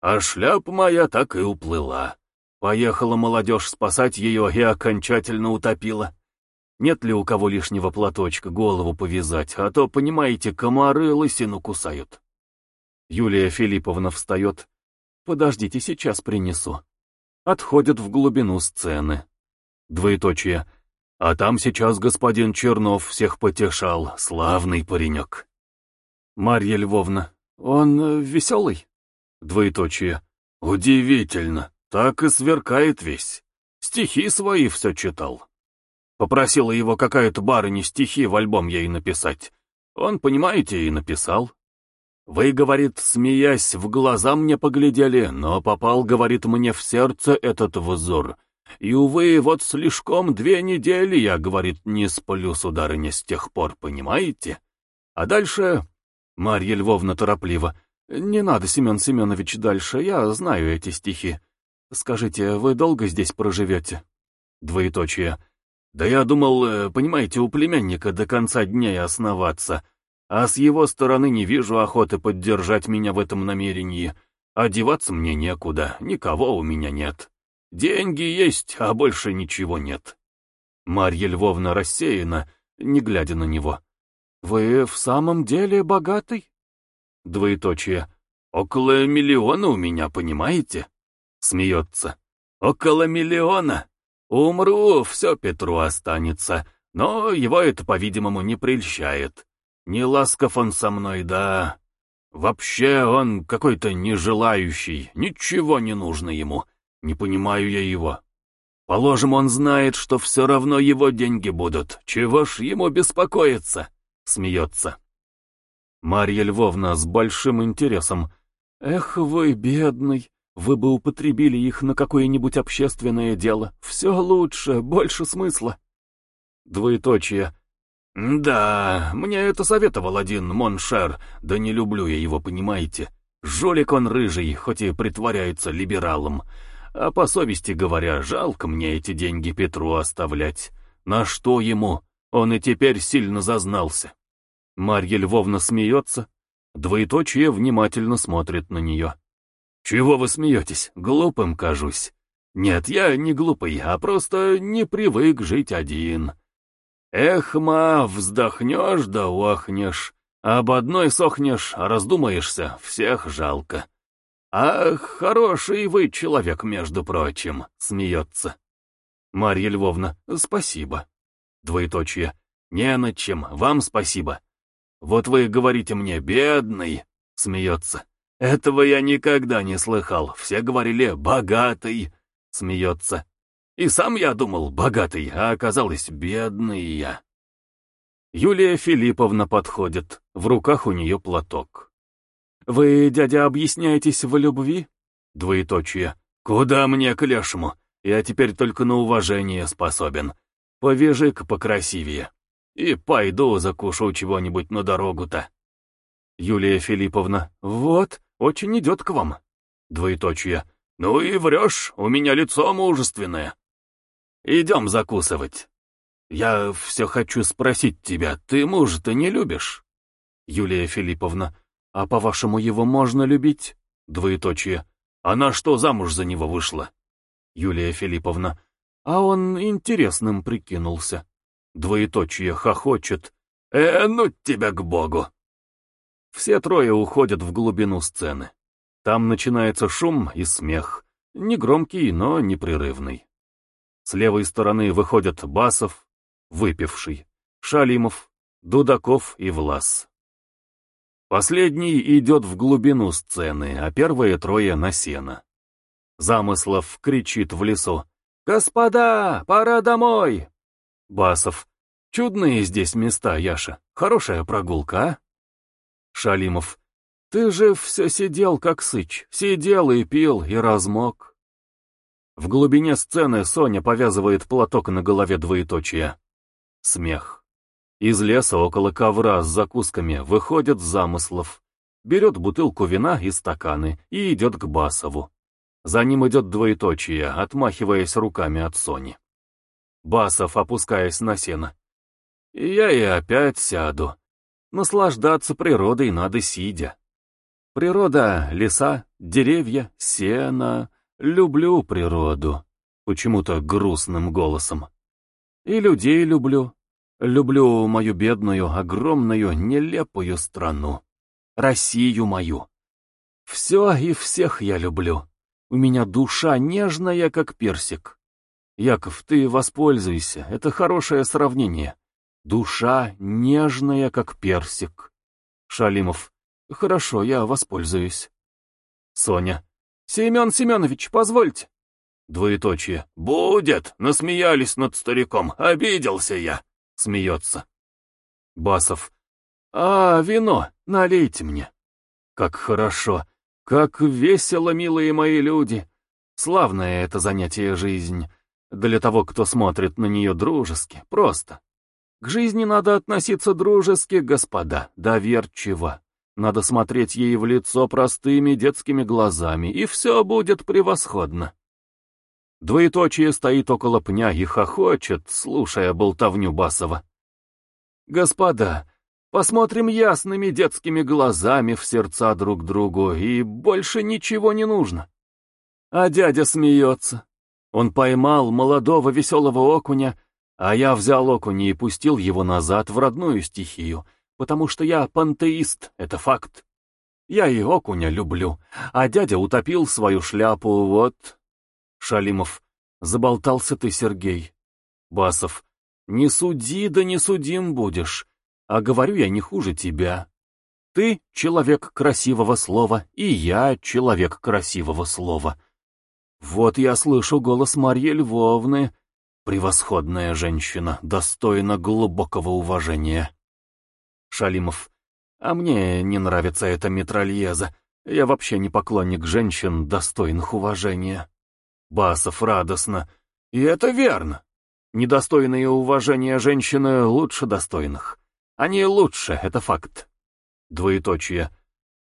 «А шляпа моя так и уплыла. Поехала молодежь спасать ее и окончательно утопила. Нет ли у кого лишнего платочка голову повязать, а то, понимаете, комары лысину кусают. Юлия Филипповна встает. Подождите, сейчас принесу. Отходит в глубину сцены. Двоеточие. А там сейчас господин Чернов всех потешал, славный паренек. Марья Львовна. Он э, веселый? Двоеточие. Удивительно, так и сверкает весь. Стихи свои все читал. Попросила его какая-то барыня стихи в альбом ей написать. Он, понимаете, и написал. Вы, говорит, смеясь, в глаза мне поглядели, но попал, говорит, мне в сердце этот взор. И, увы, вот слишком две недели я, говорит, не сплю, сударыня, с тех пор, понимаете? А дальше... Марья Львовна торопливо. «Не надо, Семен Семенович, дальше, я знаю эти стихи. Скажите, вы долго здесь проживете?» Двоеточие. Да я думал, э, понимаете, у племянника до конца дня и основаться. А с его стороны не вижу охоты поддержать меня в этом намерении. Одеваться мне некуда, никого у меня нет. Деньги есть, а больше ничего нет. Марья Львовна рассеяна, не глядя на него. «Вы в самом деле богатый?» Двоеточие. «Около миллиона у меня, понимаете?» Смеется. «Около миллиона!» Умру, все Петру останется, но его это, по-видимому, не прельщает. Не ласков он со мной, да. Вообще он какой-то нежелающий, ничего не нужно ему. Не понимаю я его. Положим, он знает, что все равно его деньги будут. Чего ж ему беспокоиться? Смеется. Марья Львовна с большим интересом. «Эх вы, бедный, вы бы употребили их на какое-нибудь общественное дело. Все лучше, больше смысла. Двоеточие. Да, мне это советовал один mon cher, да не люблю я его, понимаете. Жулик он рыжий, хоть и притворяется либералом. А по совести говоря, жалко мне эти деньги Петру оставлять. На что ему? Он и теперь сильно зазнался. Марья Львовна смеется. Двоеточие внимательно смотрит на нее. «Чего вы смеетесь? Глупым кажусь». «Нет, я не глупый, а просто не привык жить один». «Эх, ма, вздохнешь да охнешь, об одной сохнешь, раздумаешься, всех жалко». «Ах, хороший вы человек, между прочим», — смеется. «Марья Львовна, спасибо». Двоеточие. «Не над чем, вам спасибо». «Вот вы говорите мне, бедный», — смеется. Этого я никогда не слыхал. Все говорили «богатый», — смеется. И сам я думал «богатый», а оказалось «бедный я». Юлия Филипповна подходит. В руках у нее платок. «Вы, дядя, объясняетесь в любви?» Двоеточие. «Куда мне к лешему? Я теперь только на уважение способен. Повяжи-ка покрасивее. И пойду закушу чего-нибудь на дорогу-то». Юлия Филипповна. «Вот, очень идет к вам. Двоеточие. Ну и врешь, у меня лицо мужественное. Идем закусывать. Я все хочу спросить тебя, ты мужа-то не любишь? Юлия Филипповна. А по-вашему, его можно любить? Двоеточие. Она что, замуж за него вышла? Юлия Филипповна. А он интересным прикинулся. Двоеточие хохочет. «Э, ну тебя к богу!» Все трое уходят в глубину сцены. Там начинается шум и смех, негромкий, но непрерывный. С левой стороны выходят Басов, Выпивший, Шалимов, Дудаков и Влас. Последний идет в глубину сцены, а первые трое на сено. Замыслов кричит в лесу. «Господа, пора домой!» Басов. «Чудные здесь места, Яша. Хорошая прогулка, а?» Шалимов. «Ты же все сидел, как сыч, сидел и пил, и размок». В глубине сцены Соня повязывает платок на голове двоеточия. Смех. Из леса около ковра с закусками выходит замыслов. Берет бутылку вина и стаканы и идет к Басову. За ним идет двоеточие, отмахиваясь руками от Сони. Басов, опускаясь на сено. «Я и опять сяду. Наслаждаться природой надо сидя. Природа, леса, деревья, сено. Люблю природу. Почему-то грустным голосом. И людей люблю. Люблю мою бедную, огромную, нелепую страну. Россию мою. Все и всех я люблю. У меня душа нежная, как персик. Яков, ты воспользуйся, это хорошее сравнение. Душа нежная, как персик. Шалимов. Хорошо, я воспользуюсь. Соня. Семен Семенович, позвольте. Двоеточие. Будет, насмеялись над стариком, обиделся я. Смеется. Басов. А, вино, налейте мне. Как хорошо, как весело, милые мои люди. Славное это занятие жизнь. Для того, кто смотрит на нее дружески, просто. К жизни надо относиться дружески, господа, доверчиво. Надо смотреть ей в лицо простыми детскими глазами, и все будет превосходно. Двоеточие стоит около пня и хохочет, слушая болтовню Басова. «Господа, посмотрим ясными детскими глазами в сердца друг другу, и больше ничего не нужно». А дядя смеется. Он поймал молодого веселого окуня, а я взял окуня и пустил его назад в родную стихию, потому что я пантеист, это факт. Я и окуня люблю, а дядя утопил свою шляпу, вот... Шалимов. Заболтался ты, Сергей. Басов. Не суди, да не судим будешь. А говорю я не хуже тебя. Ты — человек красивого слова, и я — человек красивого слова. Вот я слышу голос Марьи Львовны, Превосходная женщина, достойна глубокого уважения. Шалимов. А мне не нравится эта митральеза. Я вообще не поклонник женщин, достойных уважения. Басов радостно. И это верно. Недостойные уважения женщины лучше достойных. Они лучше, это факт. Двоеточие.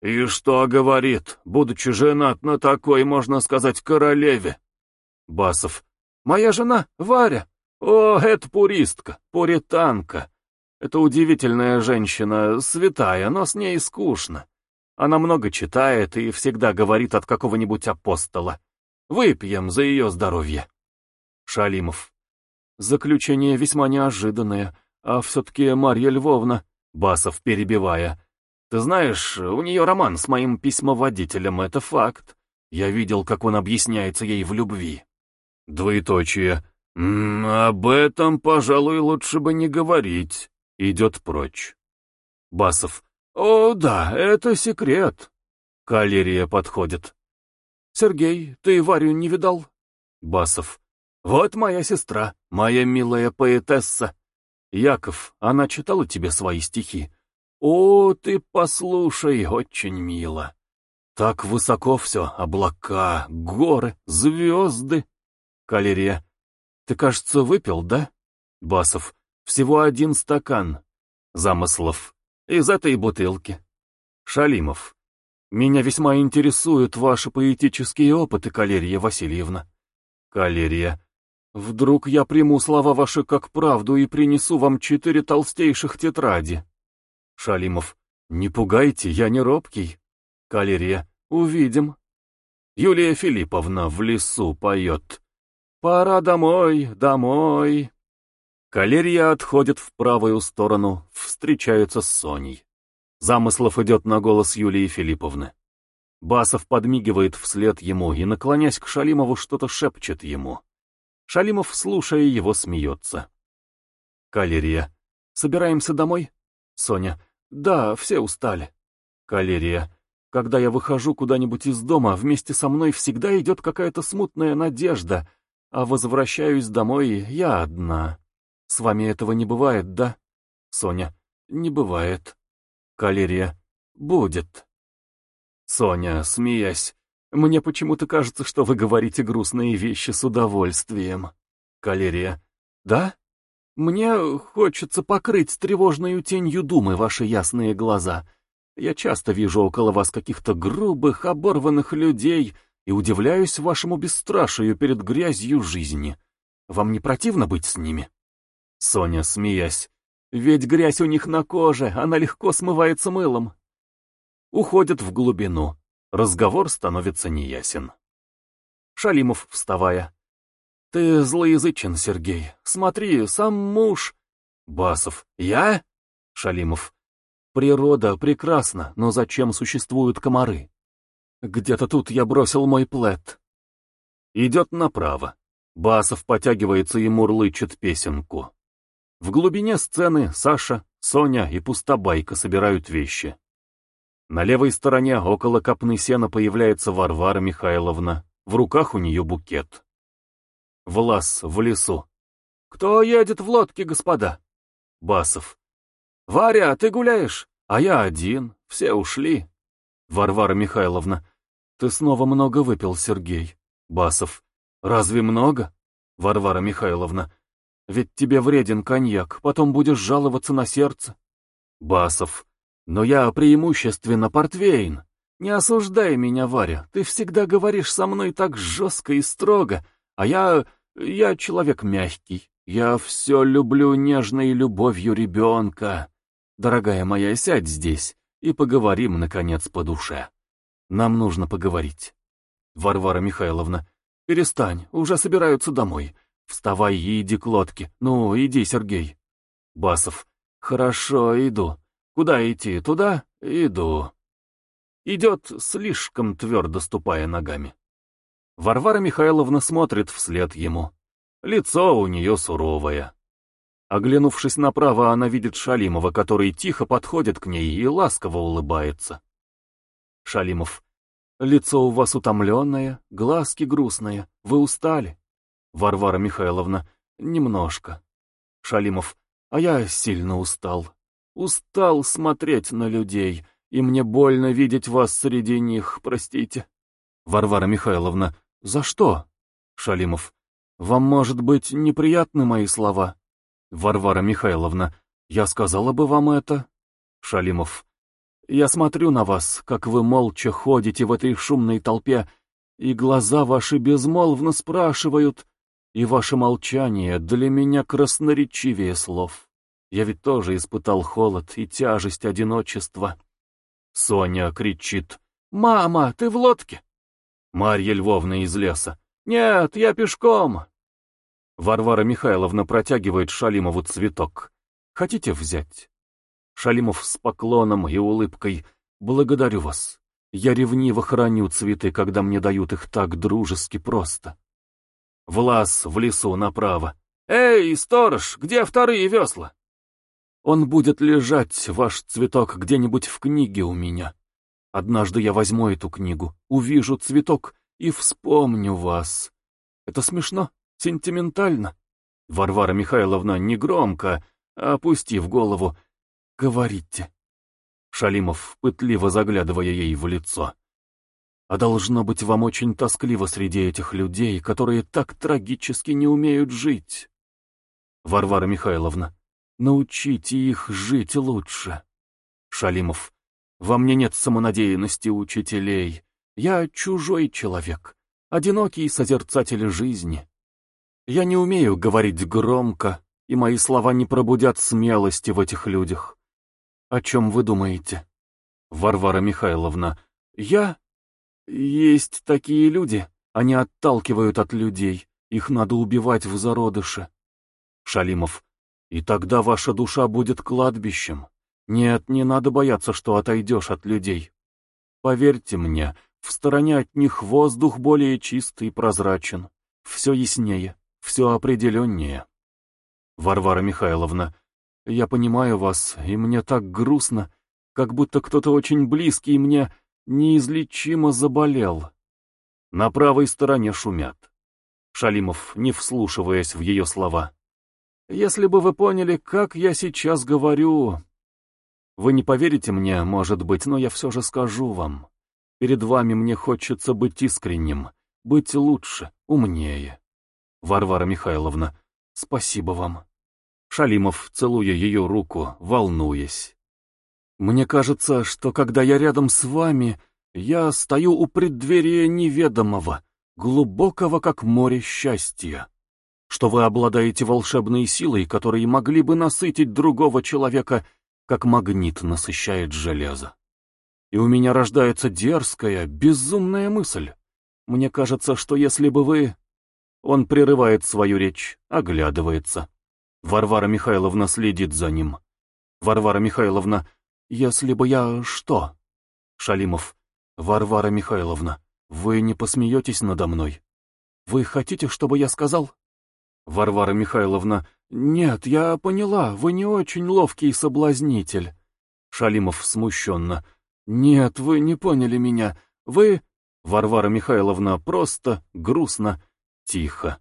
«И что говорит? Будучи женат на такой, можно сказать, королеве?» Басов. Моя жена, Варя. О, это пуристка, пуританка. Это удивительная женщина, святая, но с ней скучно. Она много читает и всегда говорит от какого-нибудь апостола. Выпьем за ее здоровье. Шалимов. Заключение весьма неожиданное, а все-таки Марья Львовна, Басов перебивая. Ты знаешь, у нее роман с моим письмоводителем, это факт. Я видел, как он объясняется ей в любви. Двоеточие. «Об этом, пожалуй, лучше бы не говорить». Идет прочь. Басов. «О, да, это секрет». Калерия подходит. «Сергей, ты Варю не видал?» Басов. «Вот моя сестра, моя милая поэтесса. Яков, она читала тебе свои стихи. О, ты послушай, очень мило. Так высоко все, облака, горы, звезды. Калерия. «Ты, кажется, выпил, да?» Басов. «Всего один стакан». Замыслов. «Из этой бутылки». Шалимов. «Меня весьма интересуют ваши поэтические опыты, Калерия Васильевна». Калерия. «Вдруг я приму слова ваши как правду и принесу вам четыре толстейших тетради». Шалимов. «Не пугайте, я не робкий». Калерия. «Увидим». Юлия Филипповна в лесу поет. Пора домой, домой. Калерия отходит в правую сторону, встречаются с Соней. Замыслов идет на голос Юлии Филипповны. Басов подмигивает вслед ему и, наклонясь к Шалимову, что-то шепчет ему. Шалимов, слушая его, смеется. Калерия. Собираемся домой? Соня. Да, все устали. Калерия. Когда я выхожу куда-нибудь из дома, вместе со мной всегда идет какая-то смутная надежда — а возвращаюсь домой я одна. С вами этого не бывает, да? Соня. Не бывает. Калерия. Будет. Соня, смеясь. Мне почему-то кажется, что вы говорите грустные вещи с удовольствием. Калерия. Да? Мне хочется покрыть тревожную тенью думы ваши ясные глаза. Я часто вижу около вас каких-то грубых, оборванных людей, и удивляюсь вашему бесстрашию перед грязью жизни. Вам не противно быть с ними?» Соня, смеясь. «Ведь грязь у них на коже, она легко смывается мылом». Уходят в глубину. Разговор становится неясен. Шалимов, вставая. «Ты злоязычен, Сергей. Смотри, сам муж...» Басов. «Я?» Шалимов. «Природа прекрасна, но зачем существуют комары?» Где-то тут я бросил мой плед. Идет направо. Басов потягивается и мурлычет песенку. В глубине сцены Саша, Соня и Пустобайка собирают вещи. На левой стороне около копны сена появляется Варвара Михайловна. В руках у нее букет. Влас в лесу. «Кто едет в лодке, господа?» Басов. «Варя, ты гуляешь? А я один. Все ушли». Варвара Михайловна. «Ты снова много выпил, Сергей». Басов. «Разве много?» Варвара Михайловна. «Ведь тебе вреден коньяк, потом будешь жаловаться на сердце». Басов. «Но я преимущественно портвейн. Не осуждай меня, Варя, ты всегда говоришь со мной так жестко и строго, а я... я человек мягкий». «Я все люблю нежной любовью ребенка. Дорогая моя, сядь здесь и поговорим, наконец, по душе». Нам нужно поговорить. Варвара Михайловна, перестань, уже собираются домой. Вставай и иди к лодке. Ну, иди, Сергей. Басов, хорошо, иду. Куда идти, туда? Иду. Идет, слишком твердо ступая ногами. Варвара Михайловна смотрит вслед ему. Лицо у нее суровое. Оглянувшись направо, она видит Шалимова, который тихо подходит к ней и ласково улыбается. Шалимов. «Лицо у вас утомленное, глазки грустные. Вы устали?» Варвара Михайловна. «Немножко». Шалимов. «А я сильно устал. Устал смотреть на людей, и мне больно видеть вас среди них, простите». Варвара Михайловна. «За что?» Шалимов. «Вам, может быть, неприятны мои слова?» Варвара Михайловна. «Я сказала бы вам это?» Шалимов. Я смотрю на вас, как вы молча ходите в этой шумной толпе, и глаза ваши безмолвно спрашивают, и ваше молчание для меня красноречивее слов. Я ведь тоже испытал холод и тяжесть одиночества. Соня кричит. «Мама, ты в лодке?» Марья Львовна из леса. «Нет, я пешком». Варвара Михайловна протягивает Шалимову цветок. «Хотите взять?» Шалимов с поклоном и улыбкой. «Благодарю вас. Я ревниво храню цветы, когда мне дают их так дружески просто». Влас в лесу направо. «Эй, сторож, где вторые весла?» «Он будет лежать, ваш цветок, где-нибудь в книге у меня. Однажды я возьму эту книгу, увижу цветок и вспомню вас. Это смешно, сентиментально». Варвара Михайловна негромко, опустив голову, говорите?» Шалимов, пытливо заглядывая ей в лицо. «А должно быть вам очень тоскливо среди этих людей, которые так трагически не умеют жить. Варвара Михайловна, научите их жить лучше». Шалимов, «Во мне нет самонадеянности учителей. Я чужой человек, одинокий созерцатель жизни. Я не умею говорить громко, и мои слова не пробудят смелости в этих людях. «О чем вы думаете?» «Варвара Михайловна, я...» «Есть такие люди. Они отталкивают от людей. Их надо убивать в зародыше». Шалимов. «И тогда ваша душа будет кладбищем. Нет, не надо бояться, что отойдешь от людей. Поверьте мне, в стороне от них воздух более чистый и прозрачен. Все яснее, все определеннее». Варвара Михайловна. Я понимаю вас, и мне так грустно, как будто кто-то очень близкий мне неизлечимо заболел. На правой стороне шумят. Шалимов, не вслушиваясь в ее слова. Если бы вы поняли, как я сейчас говорю... Вы не поверите мне, может быть, но я все же скажу вам. Перед вами мне хочется быть искренним, быть лучше, умнее. Варвара Михайловна, спасибо вам. Шалимов, целуя ее руку, волнуясь. «Мне кажется, что когда я рядом с вами, я стою у преддверия неведомого, глубокого, как море счастья, что вы обладаете волшебной силой, которые могли бы насытить другого человека, как магнит насыщает железо. И у меня рождается дерзкая, безумная мысль. Мне кажется, что если бы вы...» Он прерывает свою речь, оглядывается. Варвара Михайловна следит за ним. Варвара Михайловна, если бы я что? Шалимов, Варвара Михайловна, вы не посмеетесь надо мной? Вы хотите, чтобы я сказал? Варвара Михайловна, нет, я поняла, вы не очень ловкий соблазнитель. Шалимов смущенно. Нет, вы не поняли меня. Вы... Варвара Михайловна просто, грустно, тихо.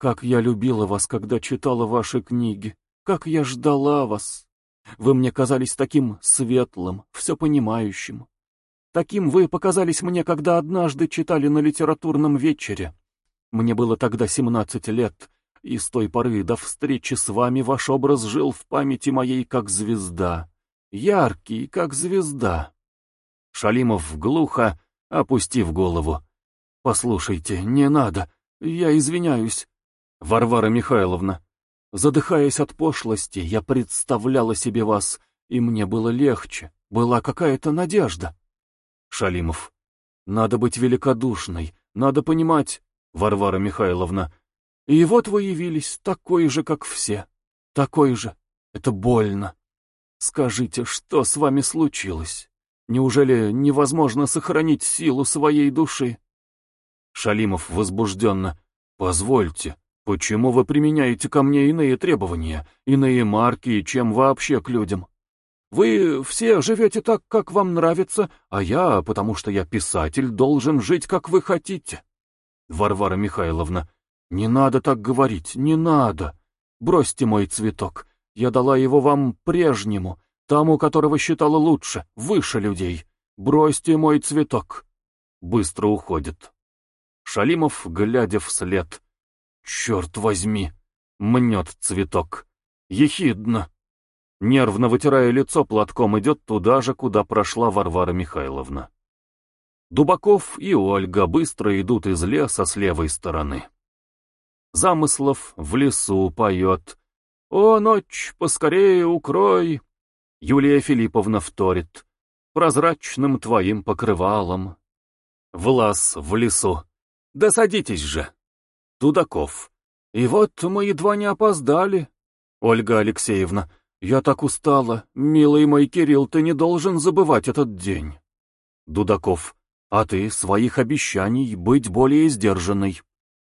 Как я любила вас, когда читала ваши книги. Как я ждала вас. Вы мне казались таким светлым, все понимающим. Таким вы показались мне, когда однажды читали на литературном вечере. Мне было тогда семнадцать лет, и с той поры до встречи с вами ваш образ жил в памяти моей как звезда. Яркий, как звезда. Шалимов глухо, опустив голову. «Послушайте, не надо. Я извиняюсь. Варвара Михайловна, задыхаясь от пошлости, я представляла себе вас, и мне было легче, была какая-то надежда. Шалимов, надо быть великодушной, надо понимать, Варвара Михайловна. И вот вы явились такой же, как все, такой же. Это больно. Скажите, что с вами случилось? Неужели невозможно сохранить силу своей души? Шалимов возбужденно. Позвольте, Почему вы применяете ко мне иные требования, иные марки, чем вообще к людям? Вы все живете так, как вам нравится, а я, потому что я писатель, должен жить, как вы хотите. Варвара Михайловна, не надо так говорить, не надо. Бросьте мой цветок. Я дала его вам прежнему, тому, которого считала лучше, выше людей. Бросьте мой цветок. Быстро уходит. Шалимов, глядя вслед, Черт возьми! Мнет цветок. Ехидно. Нервно вытирая лицо платком, идет туда же, куда прошла Варвара Михайловна. Дубаков и Ольга быстро идут из леса с левой стороны. Замыслов в лесу поет. «О, ночь, поскорее укрой!» Юлия Филипповна вторит. «Прозрачным твоим покрывалом». Влас в лесу. «Да садитесь же!» Тудаков. «И вот мы едва не опоздали. Ольга Алексеевна, я так устала. Милый мой Кирилл, ты не должен забывать этот день». Дудаков. «А ты своих обещаний быть более сдержанной».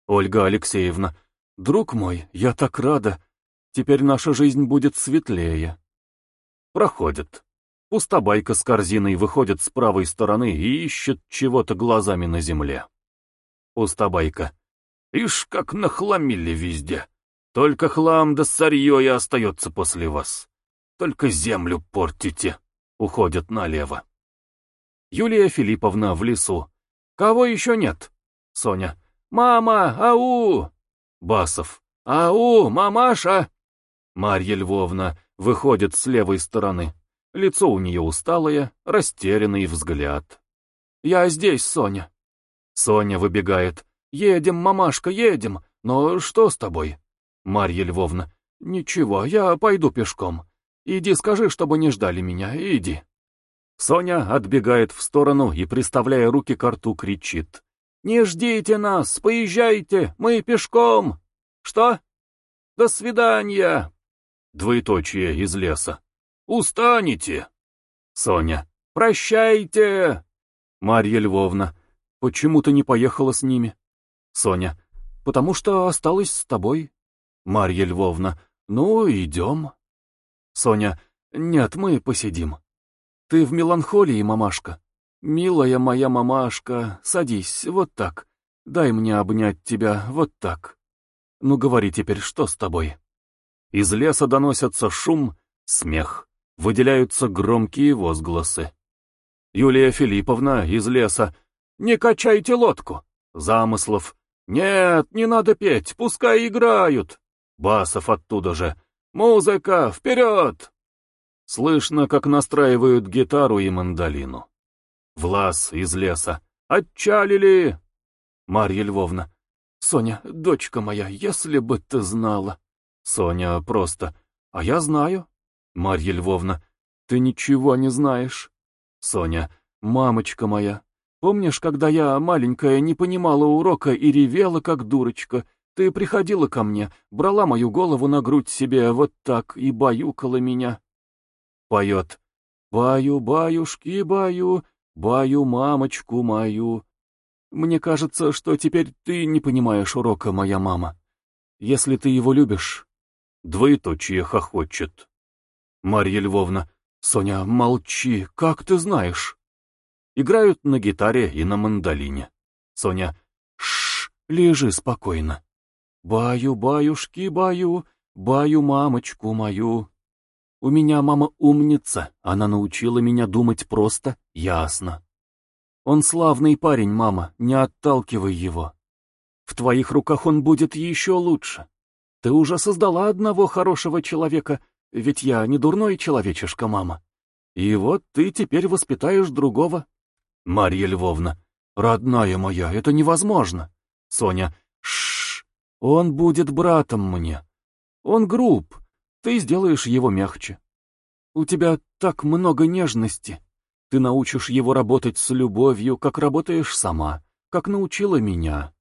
Ольга Алексеевна. «Друг мой, я так рада. Теперь наша жизнь будет светлее». Проходит. Пустобайка с корзиной выходит с правой стороны и ищет чего-то глазами на земле. Пустобайка. Ишь, как нахламили везде. Только хлам да сырье и остается после вас. Только землю портите. Уходят налево. Юлия Филипповна в лесу. Кого еще нет? Соня. Мама, ау! Басов. Ау, мамаша! Марья Львовна выходит с левой стороны. Лицо у нее усталое, растерянный взгляд. «Я здесь, Соня». Соня выбегает. «Едем, мамашка, едем! Но что с тобой?» «Марья Львовна, ничего, я пойду пешком. Иди скажи, чтобы не ждали меня, иди». Соня отбегает в сторону и, приставляя руки к рту, кричит. «Не ждите нас! Поезжайте! Мы пешком!» «Что?» «До свидания!» Двоеточие из леса. «Устанете!» Соня. «Прощайте!» Марья Львовна. «Почему ты не поехала с ними?» Соня. «Потому что осталось с тобой». Марья Львовна. «Ну, идем». Соня. «Нет, мы посидим». «Ты в меланхолии, мамашка?» «Милая моя мамашка, садись, вот так. Дай мне обнять тебя, вот так. Ну говори теперь, что с тобой?» Из леса доносятся шум, смех. Выделяются громкие возгласы. Юлия Филипповна из леса. «Не качайте лодку!» Замыслов. «Нет, не надо петь, пускай играют!» Басов оттуда же. «Музыка, вперед!» Слышно, как настраивают гитару и мандолину. Влас из леса. «Отчалили!» Марья Львовна. «Соня, дочка моя, если бы ты знала!» Соня просто. «А я знаю!» Марья Львовна. «Ты ничего не знаешь!» Соня. «Мамочка моя, Помнишь, когда я, маленькая, не понимала урока и ревела, как дурочка? Ты приходила ко мне, брала мою голову на грудь себе вот так и баюкала меня. Поет. Баю-баюшки-баю, баю-мамочку мою. Мне кажется, что теперь ты не понимаешь урока, моя мама. Если ты его любишь... Двоеточие хохочет. Марья Львовна, Соня, молчи, как ты знаешь? Играют на гитаре и на мандолине. Соня «Шш, лежи спокойно». «Баю-баюшки-баю, баю-мамочку мою». У меня мама умница, она научила меня думать просто, ясно. Он славный парень, мама, не отталкивай его. В твоих руках он будет еще лучше. Ты уже создала одного хорошего человека, ведь я не дурной человечишка, мама. И вот ты теперь воспитаешь другого, Марья Львовна. Родная моя, это невозможно. Соня. Шш. Он будет братом мне. Он груб. Ты сделаешь его мягче. У тебя так много нежности. Ты научишь его работать с любовью, как работаешь сама, как научила меня.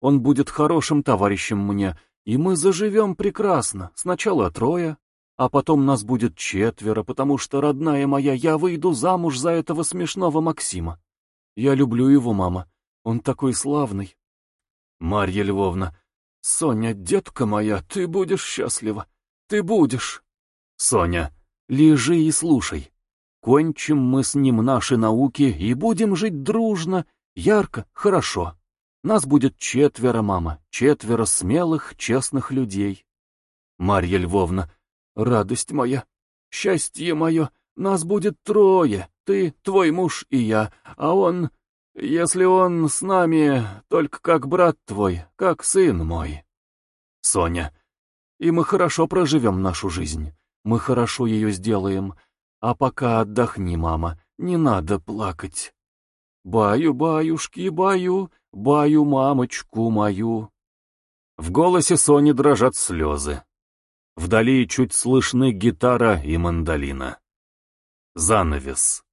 Он будет хорошим товарищем мне, и мы заживем прекрасно. Сначала трое, а потом нас будет четверо, потому что, родная моя, я выйду замуж за этого смешного Максима. Я люблю его, мама. Он такой славный. Марья Львовна, Соня, детка моя, ты будешь счастлива. Ты будешь. Соня, лежи и слушай. Кончим мы с ним наши науки и будем жить дружно, ярко, хорошо. Нас будет четверо, мама, четверо смелых, честных людей. Марья Львовна, радость моя, счастье мое, нас будет трое, ты, твой муж и я, а он, если он с нами, только как брат твой, как сын мой. Соня, и мы хорошо проживем нашу жизнь, мы хорошо ее сделаем, а пока отдохни, мама, не надо плакать. Баю, баюшки, баю, баю мамочку мою. В голосе Сони дрожат слезы. Вдали чуть слышны гитара и мандолина. Занавес.